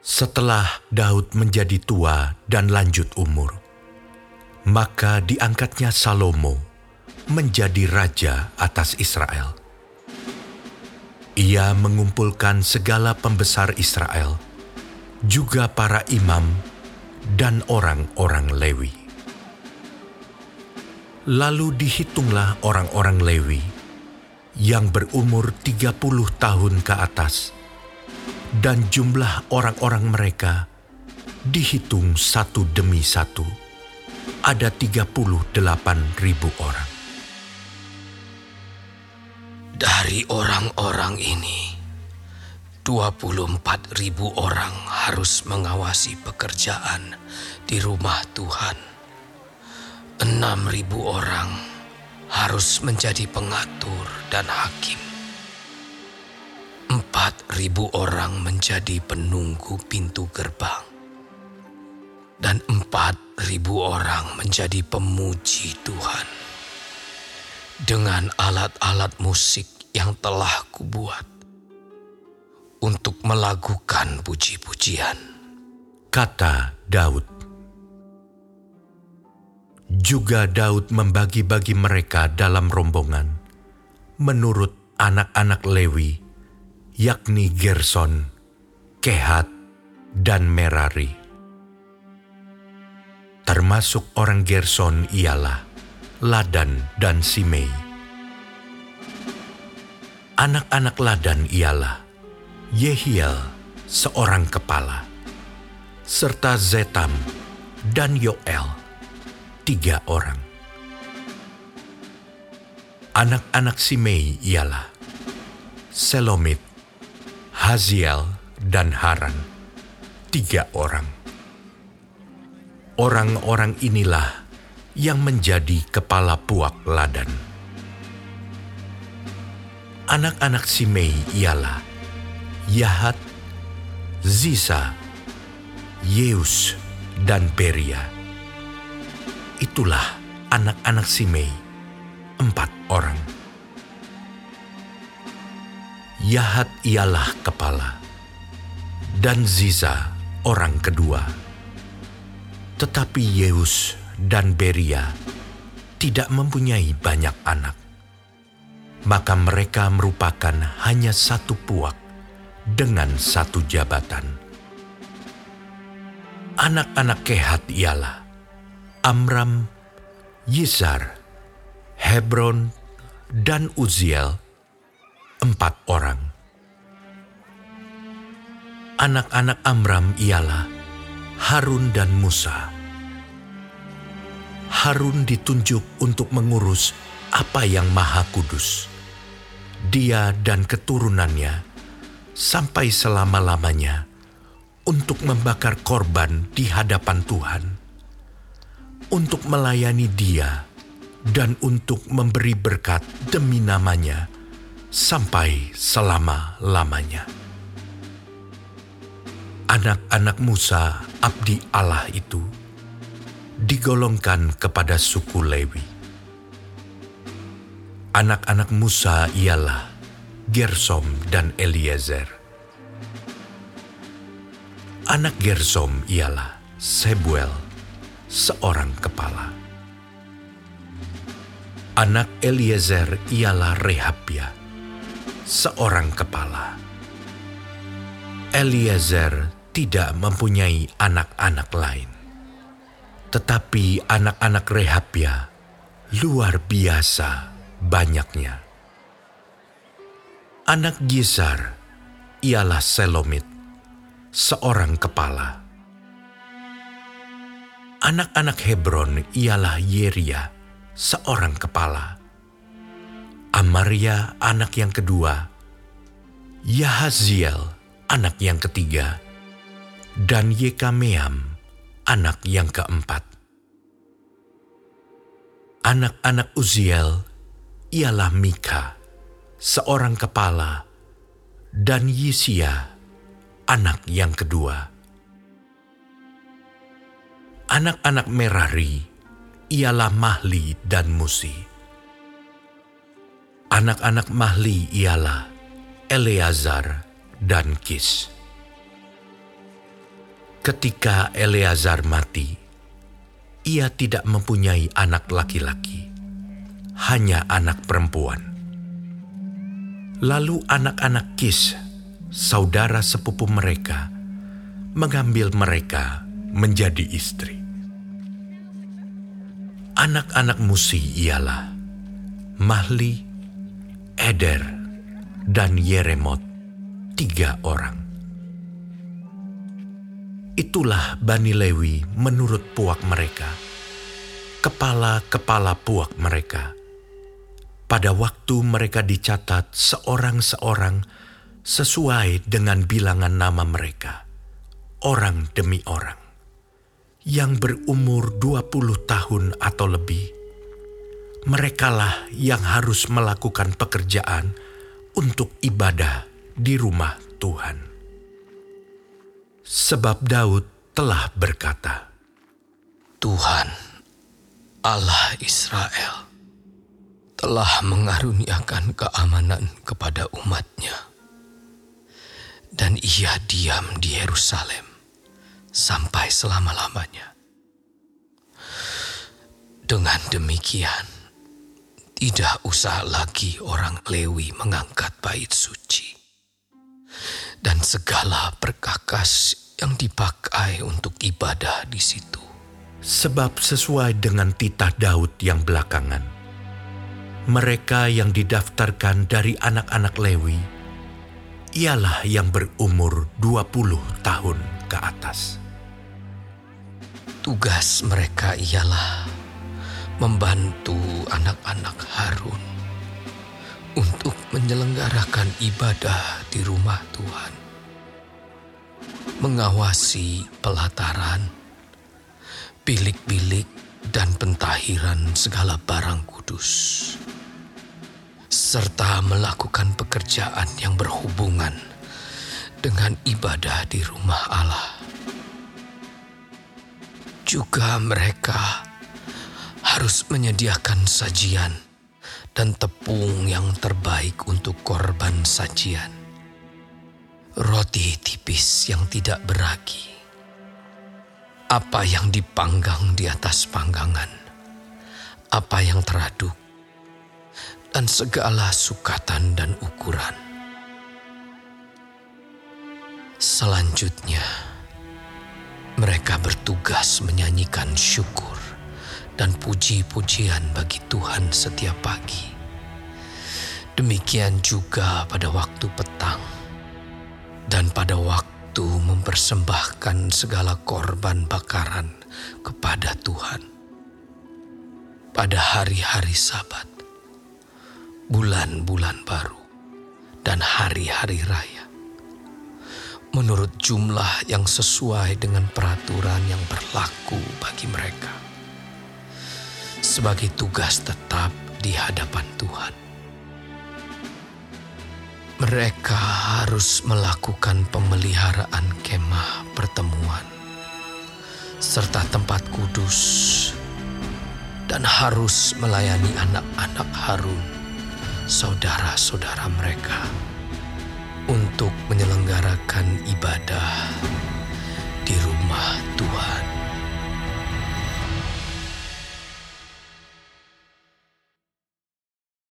Setelah Daud menjadi tua dan lanjut umur, maka diangkatnya Salomo menjadi raja atas Israel. Ia mengumpulkan segala pembesar Israel, juga para imam dan orang-orang Lewi. Lalu dihitunglah orang-orang Lewi yang berumur 30 tahun ke atas, dan jumlah orang-orang mereka dihitung satu demi satu, ada 38 ribu orang. Dari orang-orang ini, 24 ribu orang harus mengawasi pekerjaan di rumah Tuhan. 6 ribu orang harus menjadi pengatur dan hakim. Empat ribu orang menjadi penunggu pintu gerbang. Dan empat ribu orang menjadi pemuji Tuhan. Dengan alat-alat musik yang telah kubuat untuk melakukan puji-pujian. Kata Daud. Juga Daud membagi-bagi mereka dalam rombongan menurut anak-anak Lewi yakni Gerson, Kehat, dan Merari. Termasuk orang Gerson ialah Ladan dan Simei. Anak-anak Ladan ialah Yehiel, seorang kepala, serta Zetam dan Yoel, tiga orang. Anak-anak Simei ialah Selomit, Haziel, dan Haran, tiga orang. Orang-orang inilah yang menjadi kepala puak ladan. Anak-anak Simei ialah Yahat, Zisa, Yeus, dan Beria. Itulah anak-anak Simei, empat orang. Yahat ialah kepala, dan Ziza orang kedua. Tetapi Yeus dan Beria tidak mempunyai banyak anak. Maka mereka merupakan hanya satu puak dengan satu jabatan. Anak-anak Kehat ialah Amram, Yizar, Hebron, dan Uziel, empat orang. Anak-anak Amram ialah Harun dan Musa. Harun ditunjuk untuk mengurus apa yang maha kudus. Dia dan keturunannya sampai selama-lamanya untuk membakar korban di hadapan Tuhan, untuk melayani dia, dan untuk memberi berkat demi namanya sampai selama-lamanya. Anak-anak Musa, abdi Allah itu, digolongkan kepada suku Lewi. Anak-anak Musa ialah Gersom dan Eliezer. Anak Gersom ialah Sebuel, seorang kepala. Anak Eliezer ialah Rehabia, seorang kepala. Eliezer tidak mempunyai anak-anak lain. Tetapi anak-anak Rehabia luar biasa banyaknya. Anak Gizar ialah Selomit, seorang kepala. Anak-anak Hebron ialah Yeria, seorang kepala. Amaria anak yang kedua, Yahaziel anak yang ketiga, dan Yekameam anak yang keempat. Anak-anak Uziel ialah Mika, seorang kepala, dan Yisia anak yang kedua. Anak-anak Merari ialah Mahli dan Musi. Anak-anak Mahli ialah Eleazar dan Kis. Ketika Eleazar mati, ia tidak mempunyai anak laki-laki, hanya anak perempuan. Lalu anak-anak Kis, saudara sepupu mereka, mengambil mereka menjadi istri. Anak-anak Musi ialah Mahli, Eder, dan Yeremot, tiga orang. Itulah Bani Lewi menurut puak mereka, kepala-kepala puak mereka. Pada waktu mereka dicatat seorang-seorang sesuai dengan bilangan nama mereka, orang demi orang. Yang berumur 20 tahun atau lebih, merekalah yang harus melakukan pekerjaan untuk ibadah di rumah Tuhan. Sebab Daud telah berkata, Tuhan, Allah Israel, telah mengaruniakan keamanan kepada umatnya. Dan ia diam di Yerusalem sampai selama-lamanya. Dengan demikian, tidak usah lagi orang Lewi mengangkat bait suci dan segala perkakas yang dipakai untuk ibadah di situ. Sebab sesuai dengan titah Daud yang belakangan, mereka yang didaftarkan dari anak-anak Lewi ialah yang berumur 20 tahun ke atas. Tugas mereka ialah membantu anak-anak Harun untuk menyelenggarakan ibadah di rumah Tuhan, mengawasi pelataran, bilik-bilik, dan pentahiran segala barang kudus, serta melakukan pekerjaan yang berhubungan dengan ibadah di rumah Allah. Juga mereka harus menyediakan sajian dan tepung yang terbaik untuk korban sajian. Roti tipis yang tidak beragi. Apa yang dipanggang di atas panggangan. Apa yang teraduk. Dan segala sukatan dan ukuran. Selanjutnya, mereka bertugas menyanyikan syukur dan puji-pujian bagi Tuhan setiap pagi. Demikian juga pada waktu petang dan pada waktu mempersembahkan segala korban bakaran kepada Tuhan. Pada hari-hari Sabat, bulan-bulan baru, dan hari-hari raya, menurut jumlah yang sesuai dengan peraturan yang berlaku bagi mereka sebagai tugas tetap di hadapan Tuhan. Mereka harus melakukan pemeliharaan kemah pertemuan serta tempat kudus dan harus melayani anak-anak Harun, saudara-saudara mereka, untuk menyelenggarakan ibadah di rumah Tuhan.